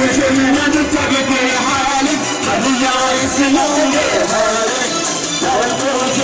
وجمنا نتقب لحالك خلي يسلم لحالك لو كنت